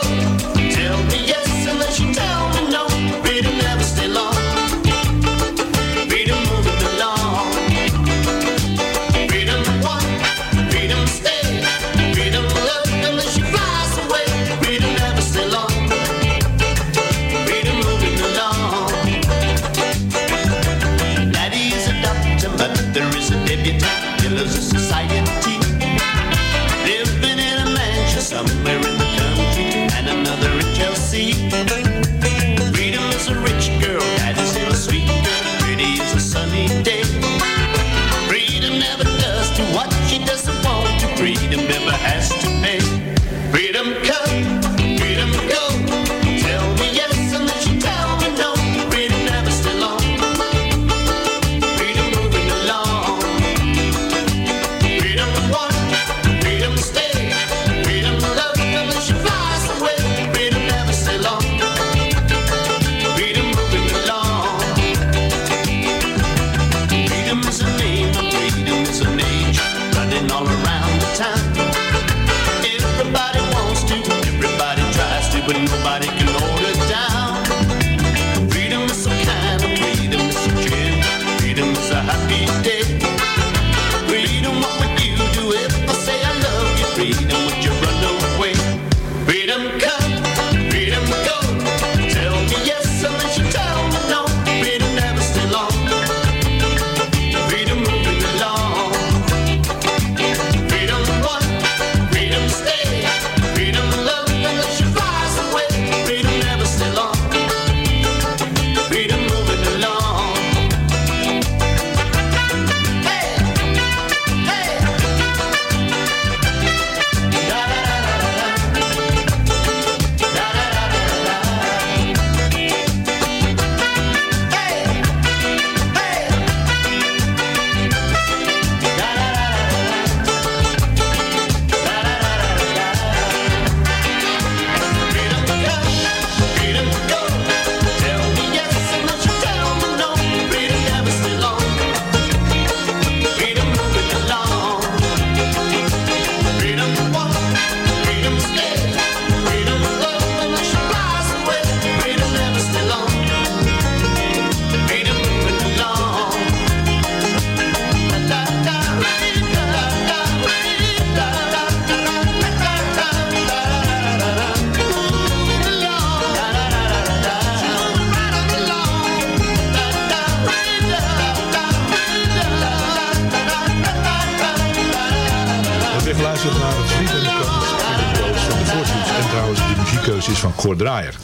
Draaier.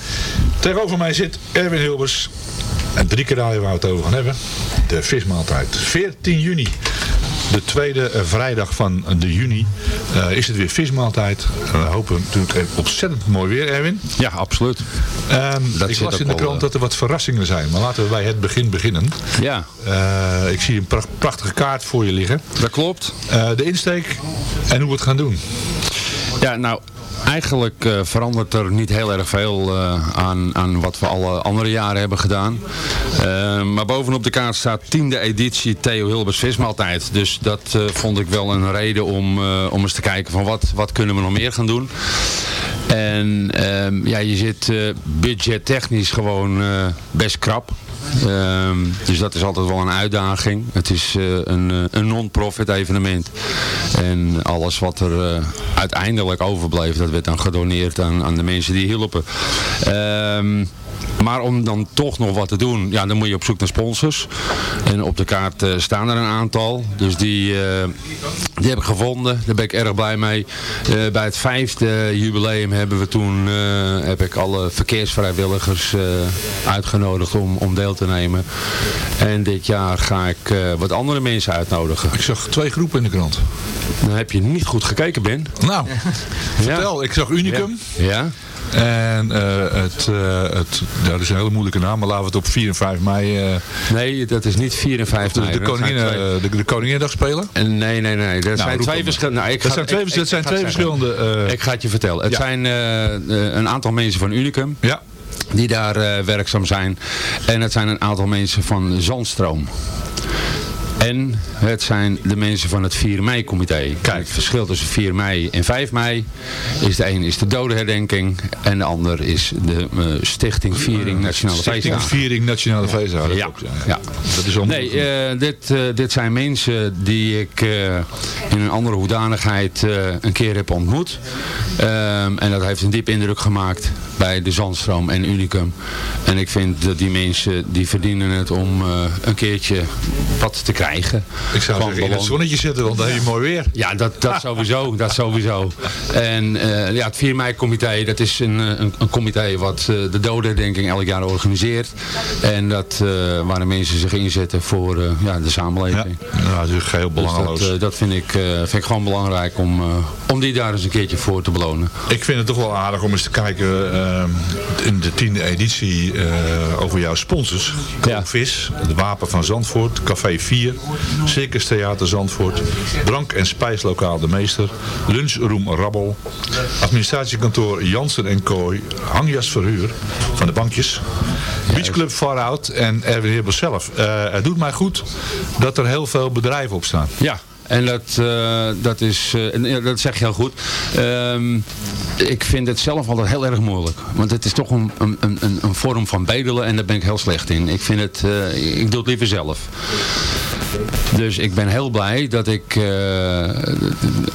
Tegenover mij zit Erwin Hilbers. En drie keer waar we het over gaan hebben. De vismaaltijd. 14 juni. De tweede eh, vrijdag van de juni eh, is het weer vismaaltijd. We hopen natuurlijk ontzettend mooi weer, Erwin. Ja, absoluut. Ehm, Dat ik las in de krant eh, dat er wat verrassingen zijn. Maar laten we bij het begin beginnen. Ja. Ik zie een pracht- prachtige kaart voor je liggen. Dat klopt. De insteek en hoe we het gaan doen. Ja, nou, eigenlijk eh, verandert er niet heel erg veel eh, aan, aan wat we alle andere jaren hebben gedaan. Eh, maar bovenop de kaart staat tiende editie Theo Hilbers Vismaaltijd. Dus dat vond ik wel een reden om, om eens te kijken van wat, wat kunnen we nog meer gaan doen. En ehm, ja, je zit budgettechnisch gewoon best krap. Ehm, dus dat is altijd wel een uitdaging. Het is eh, een, eh, een non-profit evenement. En alles wat er eh, uiteindelijk overbleef, dat werd dan gedoneerd aan, aan de mensen die hielpen. Ehm, maar om dan toch nog wat te doen, ja, dan moet je op zoek naar sponsors. En op de kaart eh, staan er een aantal. Dus die, eh, die heb ik gevonden. Daar ben ik erg blij mee. Eh, bij het vijfde jubileum hebben we toen heb ik alle verkeersvrijwilligers uitgenodigd om, om deel te nemen. En dit jaar ga ik wat andere mensen uitnodigen. Ik zag twee groepen in de krant. Dan heb je niet goed gekeken, Ben. Nou, vertel. Ik zag Unicum. Ja. En eh, het, eh, het, dat is een hele moeilijke naam, maar laten we het op 4 en 5 mei... eh, Nee, dat is niet 4 en 5 de, mei. de, Dat zijn koningin, twee- de, de Koninginnedag spelen. En Nee, nee, nee. Er zijn roep twee dan verschillende. Nou, ik Dat ga- zijn twee- dat zijn twee verschillende, ik ga het je vertellen. Het zijn een aantal mensen van Unicum. Ja. Die daar werkzaam zijn. En het zijn een aantal mensen van Zandstroom. En het zijn de mensen van het 4 mei-comité. Kijk, het verschil tussen 4 mei en 5 mei is de een is de dodenherdenking en de ander is de eh, Stichting Viering Nationale Stichting Feestdagen. Viering Nationale Feestdagen. Ja, ja. Dat is al Nee, eh, dit, eh, dit zijn mensen die ik eh, in een andere hoedanigheid eh, een keer heb ontmoet. Ehm, en dat heeft een diep indruk gemaakt bij de Zandstroom en Unicum. En ik vind dat die mensen die verdienen het om eh, een keertje wat te krijgen. Ik zou zeggen in het zonnetje zitten, want dan heb je mooi weer. Ja, dat, dat sowieso. dat sowieso. En eh, ja, het 4 mei-comité, dat is een, eh, een, een comité wat eh, de dodenherdenking elk jaar organiseert. En dat, eh, waar de mensen zich inzetten voor ja, de samenleving. Nou, dat is geheel Dus belangeloos. dat, dat vind, ik, vind ik gewoon belangrijk om, om die daar eens een keertje voor te belonen. Ik vind het toch wel aardig om eens te kijken in de tiende editie over jouw sponsors. Koopvis, het Wapen van Zandvoort, Café 4, Circus Theater Zandvoort, Drank- en Spijslokaal De Meester, Lunchroom Rabbel, administratiekantoor Jansen en Kooi, Hangjas Verhuur van de bankjes, Beachclub Far Out en Erwin Herbers zelf. Eh, het doet mij goed dat er heel veel bedrijven op staan. Ja, en dat, eh, dat, is, eh, dat zeg je heel goed. Ehm, ik vind het zelf altijd heel erg moeilijk. Want het is toch een, een, een, een vorm van bedelen en daar ben ik heel slecht in. Ik, vind het, ik doe het liever zelf. Dus ik ben heel blij dat ik eh,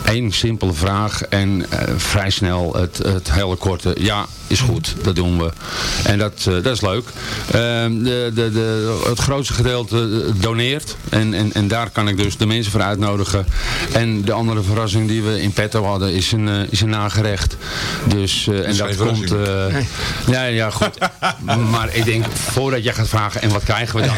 één simpele vraag en eh, vrij snel het, het hele korte ja is goed, dat doen we. En dat, eh, dat is leuk. Ehm, de, de, de, het grootste gedeelte eh, doneert en, en, en daar kan ik dus de mensen voor uitnodigen. En de andere verrassing die we in petto hadden is een, eh, is een nagerecht. Dus, eh, en dat komt... eh, ja, ja, goed. maar ik denk, voordat jij gaat vragen, en wat krijgen we dan?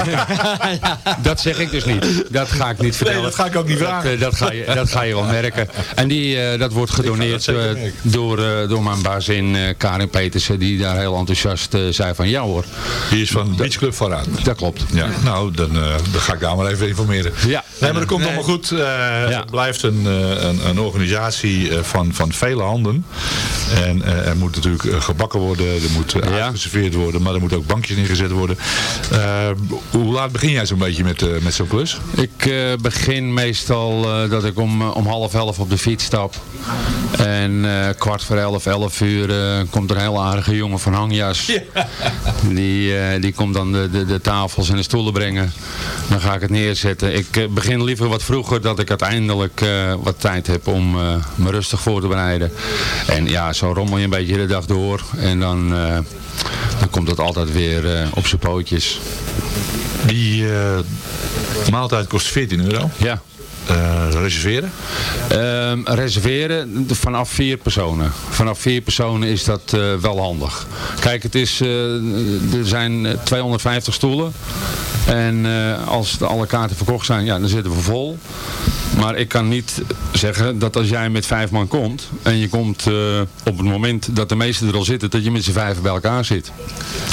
dat zeg ik dus niet. Dat ga ik niet vertellen. dat ga ik ook niet Dat, vragen. eh, Dat, ga, je, dat ga je wel merken. En die, eh, dat wordt gedoneerd eh, door, eh, door mijn bazin eh Karin Petersen, die daar heel enthousiast eh, zei van ja hoor. Die is van Beach Club vooruit. Dat klopt. Ja, nou, dan, eh, dan ga ik daar maar even informeren. Ja. Nee, maar dat komt allemaal goed. Eh, Het blijft een, eh, een, een organisatie eh, van, van vele handen. En eh, er moet natuurlijk eh, gebakken worden, er moet eh, uitgeserveerd worden, maar er moeten ook bankjes neergezet worden. Eh, hoe laat begin jij zo'n beetje met, eh, met zo'n klus? Ik eh, begin meestal eh, dat ik om, eh, om half elf op de fiets stap. En eh, kwart voor elf, elf uur eh, komt er een heel aardige jongen van Hangjas. Die, eh, die komt dan de, de, de tafels en de stoelen brengen. Dan ga ik het neerzetten. Ik eh, begin liever wat vroeger dat ik uiteindelijk eh, wat tijd heb om eh, me rustig voor te bereiden. En ja, zo rommel je een beetje de dag door. En dan, eh, dan komt het altijd weer eh, op zijn pootjes. Die eh, maaltijd kost 14 euro. Ja. Eh, reserveren? Ehm, reserveren vanaf vier personen. Vanaf vier personen is dat eh, wel handig. Kijk, het is, eh, er zijn eh, 250 stoelen. En als alle kaarten verkocht zijn, ja, dan zitten we vol. Maar ik kan niet zeggen dat als jij met vijf man komt en je komt eh, op het moment dat de meesten er al zitten, dat je met z'n vijven bij elkaar zit.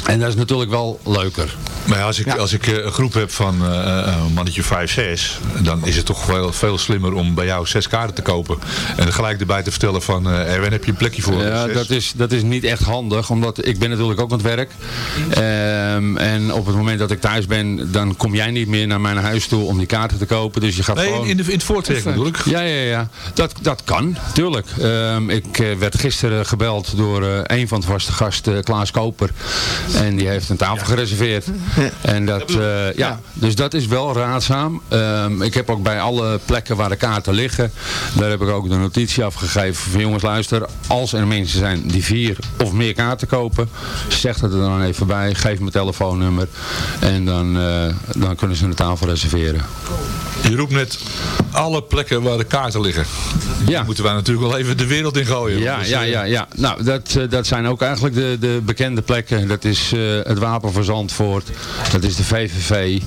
En dat is natuurlijk wel leuker. Maar ja, als ik, als ik eh, een groep heb van eh, eh, een mannetje 5, 6, dan is het toch wel veel slimmer om bij jou zes kaarten te kopen. En er gelijk erbij te vertellen van, eh Erwin, heb je een plekje voor? Ja, Zes. dat is, dat is niet echt handig, omdat ik ben natuurlijk ook aan het werk. Ehm, en op het moment dat ik thuis ben, dan kom jij niet meer naar mijn huis toe om die kaarten te kopen. Dus je gaat Nee, gewoon... in, de, in het Ja, ja, ja. Dat, dat kan, tuurlijk. Ehm, ik eh, werd gisteren gebeld door eh, een van de vaste gasten, Klaas Koper. En die heeft een tafel gereserveerd. En dat, eh, ja, dus dat is wel raadzaam. Ehm, ik heb ook bij alle plekken waar de kaarten liggen, daar heb ik ook de notitie afgegeven van jongens luister, als er mensen zijn die vier of meer kaarten kopen, zeg dat er dan even bij, geef mijn telefoonnummer en dan, eh, dan kunnen ze een tafel reserveren. Je roept net alle plekken waar de kaarten liggen. Ja. moeten wij natuurlijk wel even de wereld in gooien. Ja, Dus, ja, eh, ja, ja. Nou, dat, eh, dat zijn ook eigenlijk de, de bekende plekken. Dat is eh, het Wapen voor Zandvoort. Dat is de VVV.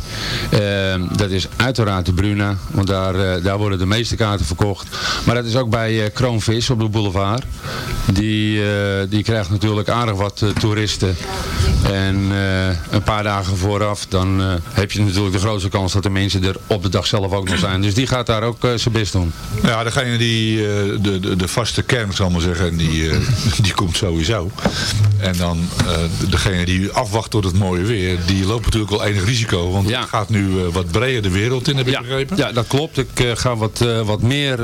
Ehm, dat is uiteraard de Bruna. Want daar, daar worden de meeste kaarten verkocht. Maar dat is ook bij Kroonvis op de boulevard. Die, die krijgt natuurlijk aardig wat toeristen. En een paar dagen vooraf, dan heb je natuurlijk de grootste kans dat de mensen er op de dag zelf ook nog zijn. Dus die gaat daar ook eh, zijn best doen. Ja, degene die, eh, de, de, de vaste kern, zal maar zeggen, die, eh, die komt sowieso. En dan degene die afwacht tot het mooie weer, die loopt natuurlijk wel enig risico. Want het gaat nu wat breder de wereld in, heb ik begrepen. Ja, dat klopt. Ik ga wat, wat meer,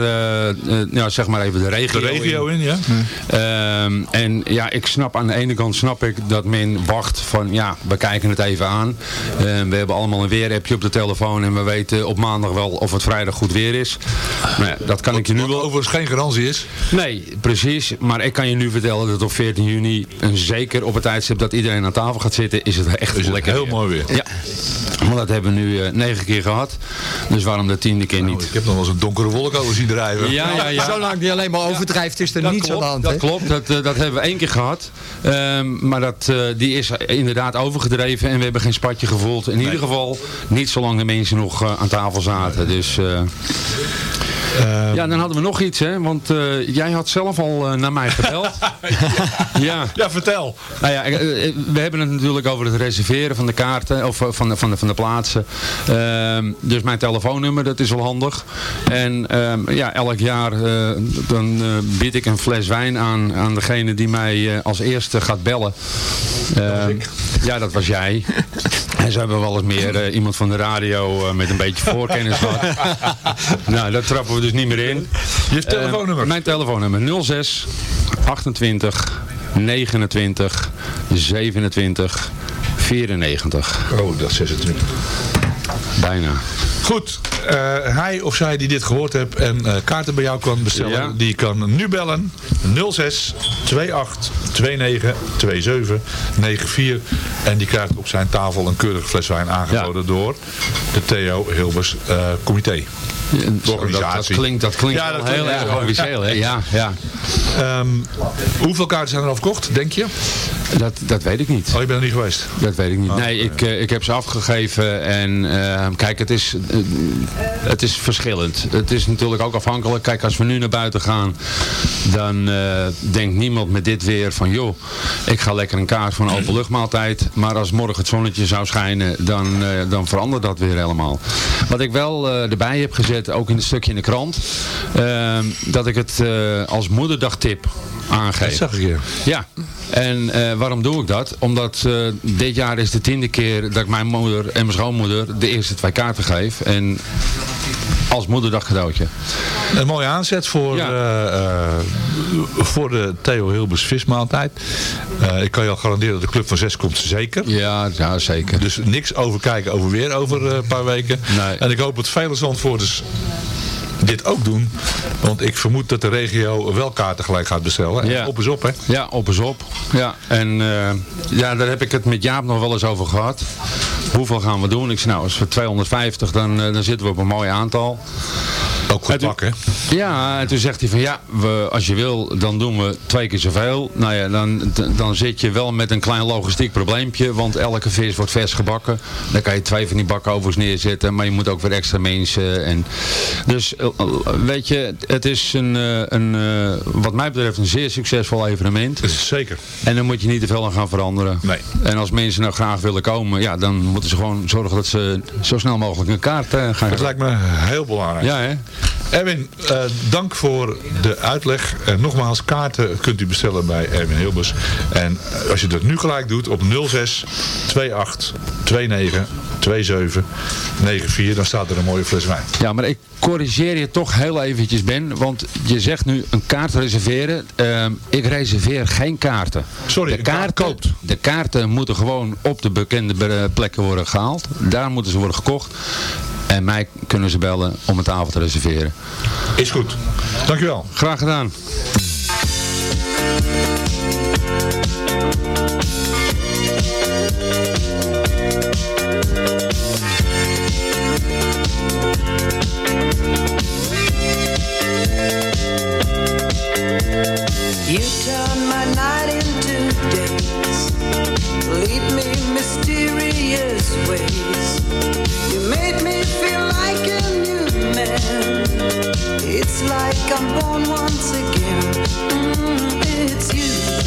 ja, zeg maar even de regio, De regio in, ja. Ehm, en ja, ik snap aan de ene kant snap ik dat men wacht van ja, we kijken het even aan. Ehm, we hebben allemaal een weerappje op de telefoon en we weten op maandag wel of het vrijdag goed weer is. Maar ja, dat kan ik je nu wel... overigens geen garantie is. Nee, precies. Maar ik kan je nu vertellen dat op 14 juni, en zeker op het tijdstip dat iedereen aan tafel gaat zitten, is het echt Is het lekker heel mooi weer. Ja. Maar dat hebben we nu eh, negen keer gehad. Dus waarom de tiende keer niet? Ik heb nog wel eens een donkere wolk over zien drijven. Ja, ja, ja. Zolang die alleen maar overdrijft is er Dat niets klopt, aan de hand. Dat klopt, dat, eh, dat hebben we één keer gehad. Ehm, maar dat, eh, die is inderdaad overgedreven en we hebben geen spatje gevoeld. In ieder geval niet zolang de mensen nog eh, aan tafel zaten. Dus, eh, ja, dan hadden we nog iets, hè? Want eh, jij had zelf al eh, naar mij verteld. ja. ja, vertel. Nou ja, we hebben het natuurlijk over het reserveren van de kaarten, of van de, van de, van de plaatsen. Ehm, dus mijn telefoonnummer, dat is wel handig. En ehm, ja, elk jaar eh, dan eh, bied ik een fles wijn aan, aan degene die mij eh, als eerste gaat bellen. Ehm, ja, dat was jij. En zo hebben we wel eens meer iemand van de radio eh, met een beetje voorkennis gehad. nou, daar trappen we dus niet meer in. Je telefoonnummer? mijn telefoonnummer 06 28 29 27 94. Oh, dat is 26. Bijna. Goed, eh, hij of zij die dit gehoord heeft en eh, kaarten bij jou kan bestellen, Ja. die kan nu bellen 06 28 29 27 94 en die krijgt op zijn tafel een keurige fles wijn aangeboden door de Theo Hilbers eh, comité. Dat, organisatie. dat klinkt, dat klinkt Ja, dat heel klinkt erg officieel. Hè? Ja, ja. Ehm, hoeveel kaarten zijn er al verkocht, denk je? Dat, dat weet ik niet. Oh, je bent er niet geweest? Dat weet ik niet. Nee, ik, eh, ik heb ze afgegeven en eh, kijk, het is, eh, het is verschillend. Het is natuurlijk ook afhankelijk. Kijk, als we nu naar buiten gaan, dan eh, denkt niemand met dit weer van joh, ik ga lekker een kaart voor een openluchtmaaltijd. Maar als morgen het zonnetje zou schijnen, dan, dan verandert dat weer helemaal. Wat ik wel erbij heb gezet, ook in het stukje in de krant, eh, dat ik het als moederdagtip aangeef. Dat zag ik hier. Ja, en eh, waarom doe ik dat? Omdat eh, dit jaar is de tiende keer dat ik mijn moeder en mijn schoonmoeder de eerste twee kaarten geef. En als moederdag cadeautje. Een mooie aanzet voor, eh, voor de Theo Hilbers vismaaltijd. Ik kan je al garanderen dat de Club van Zes komt zeker. Ja, ja zeker. Dus niks over kijken over weer over een paar weken. En ik hoop dat vele Zandvoorters dit ook doen. Want ik vermoed dat de regio wel kaarten gelijk gaat bestellen. En Ja. Op is op, hè? Ja, op is op. Ja, en eh, ja, daar heb ik het met Jaap nog wel eens over gehad. Hoeveel gaan we doen? Ik zei, nou, als we 250, dan, eh, dan zitten we op een mooi aantal. Ook goed pakken. Ja, en toen zegt hij van ja, we, als je wil, dan doen we twee keer zoveel. Nou ja, dan, dan zit je wel met een klein logistiek probleempje, want elke vis wordt vers gebakken. Dan kan je twee van die bakovers neerzetten, maar je moet ook weer extra mensen. En, dus weet je, het is een, eh, een eh, wat mij betreft een zeer succesvol evenement. Zeker. En dan moet je niet te veel aan gaan veranderen. Nee. En als mensen nou graag willen komen, ja, dan moeten ze gewoon zorgen dat ze zo snel mogelijk een kaart eh, gaan Dat lijkt me heel belangrijk. Ja, hè? Erwin, eh, dank voor de uitleg. En nogmaals, kaarten kunt u bestellen bij Erwin Hilbers. En eh, als je dat nu gelijk doet op 06 28 29 27 94, dan staat er een mooie fles wijn. Ja, maar ik corrigeer je toch heel eventjes, Ben. Want je zegt nu een kaart reserveren. Ehm, ik reserveer geen kaarten. Sorry, de kaarten, De kaarten moeten gewoon op de bekende be- plekken worden gehaald. Daar moeten ze worden gekocht. En mij kunnen ze bellen om een tafel te reserveren. Is goed. Dankjewel. Graag gedaan. You turn my night into days, lead me mysterious ways. You made me feel like a new man. It's like I'm born once again. Mm, it's you.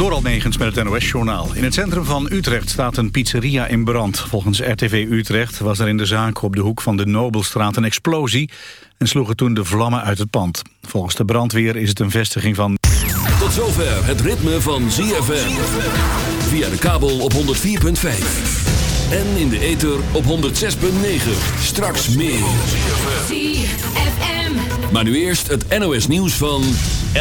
Door Almegens met het NOS-journaal. In het centrum van Utrecht staat een pizzeria in brand. Volgens RTV Utrecht was er in de zaak op de hoek van de Nobelstraat een explosie... en sloegen toen de vlammen uit het pand. Volgens de brandweer is het een vestiging van... Tot zover het ritme van ZFM. Via de kabel op 104.5. En in de ether op 106.9. Straks meer. ZFM. Maar nu eerst het NOS nieuws van